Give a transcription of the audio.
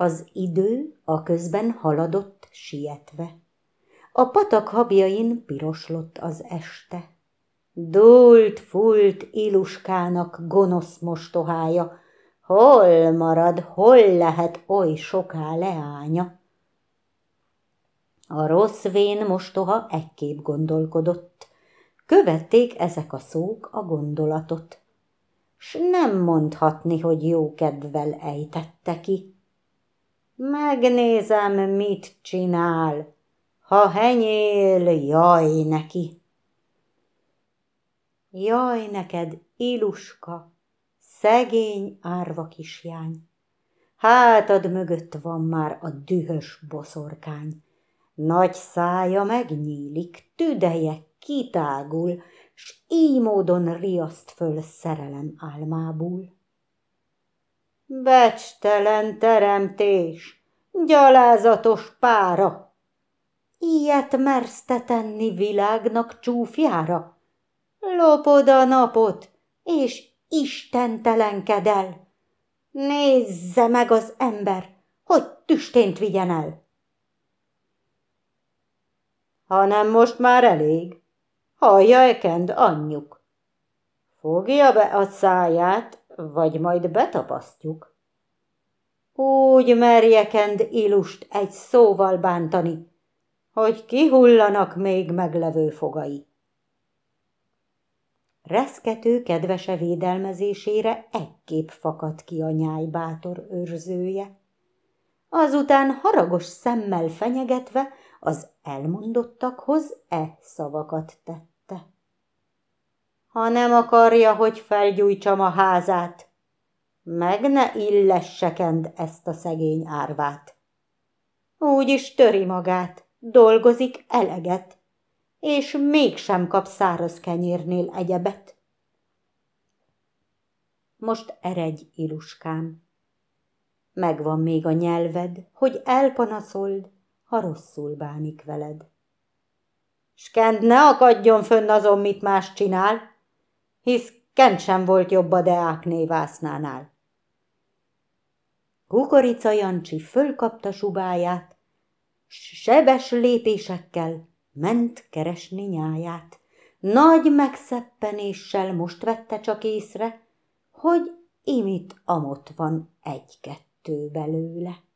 Az idő a közben haladott sietve. A patak habjain piroslott az este. Dúlt, fult Iluskának gonosz mostohája, hol marad, hol lehet oly soká leánya. A rossz vén mostoha ekképp gondolkodott, követték ezek a szók a gondolatot, s nem mondhatni, hogy jó kedvel ejtette ki. Megnézem, mit csinál, ha henyél, jaj neki. Jaj neked, Iluska, szegény árva kisjány, hátad mögött van már a dühös boszorkány. Nagy szája megnyílik, tüdeje kitágul, s így módon riaszt föl szerelem álmából. Becstelen teremtés, gyalázatos pára, ilyet mersz te tenni világnak csúfjára? Lopod a napot, és istentelenked el. Nézze meg az ember, hogy tüstént vigyen el. Hanem most már elég, hallja ekend anyjuk. Fogja be a száját, vagy majd betapasztjuk. Úgy merjekend ilust egy szóval bántani, hogy kihullanak még meglevő fogai. Reszkető kedvese védelmezésére ekképp fakadt ki a nyáj bátor őrzője. Azután haragos szemmel fenyegetve az elmondottakhoz e szavakat tette. Ha nem akarja, hogy felgyújtsam a házát, meg ne illessekend ezt a szegény árvát. Úgy is töri magát, dolgozik eleget, és mégsem kap száraz kenyérnél egyebet. Most eredj, iluskám. Megvan még a nyelved, hogy elpanaszold, ha rosszul bánik veled. S Kent ne akadjon fönn azon, mit más csinál, hisz Kent sem volt jobb a Deák névásznánál. Kukorica Jancsi fölkapta subáját, sebes lépésekkel ment keresni nyáját. Nagy megszeppenéssel most vette csak észre, hogy imit amott van egy-kettő belőle.